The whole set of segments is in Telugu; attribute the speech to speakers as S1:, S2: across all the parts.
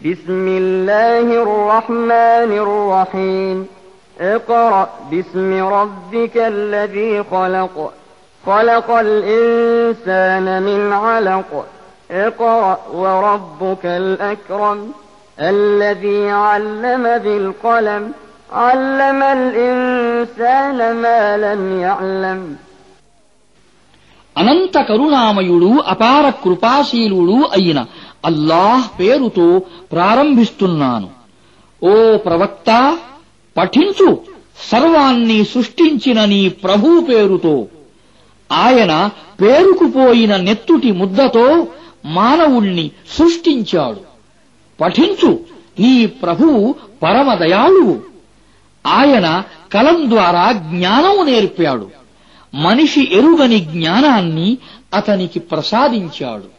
S1: بسم الله الرحمن الرحيم اقرأ باسم ربك الذي خلق خلق الإنسان من علق اقرأ وربك الأكرم الذي علم بالقلم علم الإنسان ما لم يعلم
S2: అనంత కరుణామయుడు అపార కృపాశీలుడు అయిన అల్లాహ్ పేరుతో ప్రారంభిస్తున్నాను. ఓ ప్రవక్త పఠించు. సర్వాన్ని సృష్టించిన నీ ప్రభు పేరుతో. ఆయన పేరుకుపోయిన నెత్తుటి ముద్దతో మానవుణ్ణి సృష్టించాడు. పఠించు. నీ ప్రభువు పరమదయాళువు. ఆయన కలం ద్వారా జ్ఞానం నేర్పాడు. మనిషి ఎరుగని జ్ఞానాన్ని అతనికి ప్రసాదించాడు.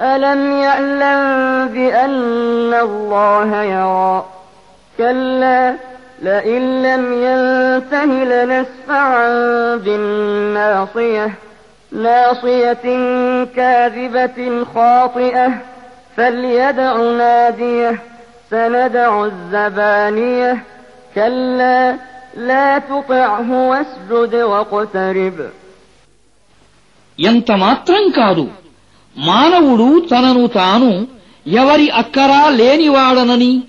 S1: ألم يعلم بأن الله يرى كلا لئن لم ينته لنسفعا بالناصية ناصية كاذبة خاطئة فليدع ناديه سندع الزبانية كلا لا تطعه واسجد واقترب
S2: ఎంత మాత్రం కాదు మానవుడు తనను తాను ఎవరి అక్కరా లేనివాడనని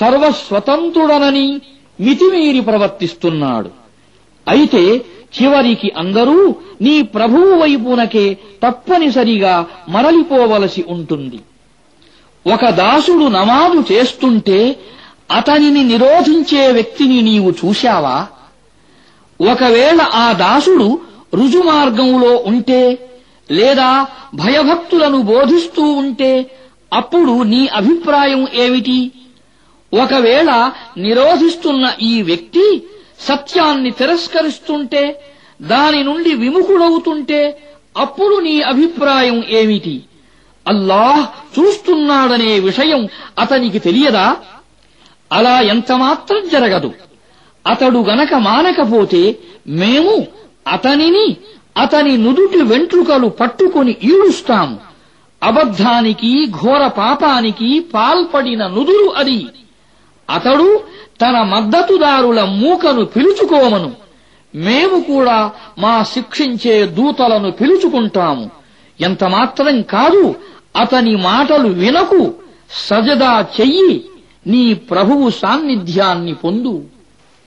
S2: సర్వస్వతంత్రుడనని మితిమీరి ప్రవర్తిస్తున్నాడు. అయితే చివరికి అందరూ నీ ప్రభువు వైపునకే తప్పనిసరిగా మరలిపోవలసి ఉంటుంది. ఒక దాసుడు నమాజు చేస్తుంటే అతనిని నిరోధించే వ్యక్తిని నీవు చూశావా? ఒకవేళ ఆ దాసుడు రుజుమార్గంలో ఉంటే లేదా భయభక్తులను బోధిస్తూ ఉంటే అప్పుడు నీ అభిప్రాయం ఏమిటి? ఒకవేళ నిరోధిస్తున్న ఈ వ్యక్తి సత్యాన్ని తిరస్కరిస్తుంటే దాని నుండి విముఖుడవుతుంటే అప్పుడు నీ అభిప్రాయం ఏమిటి? అల్లాహ్ చూస్తున్నాడనే విషయం అతనికి తెలియదా? అలా ఎంతమాత్రం జరగదు. అతడు గనక మానకపోతే మేము అతనిని అతని నుదుటి వెంట్రుకలు పట్టుకొని ఈడుస్తాము అబద్ధానికి ఘోర పాపానికి పాల్పడిన నుదురు అది. అతడు తన మద్దతుదారుల మూకను పిలుచుకోమను. మేము కూడా మా శిక్షించే దూతలను పిలుచుకుంటాము. ఎంత మాత్రం కాదు అతని మాటలు వినకు. సజదా చెయ్యి నీ ప్రభువు సాన్నిధ్యాన్ని పొందు.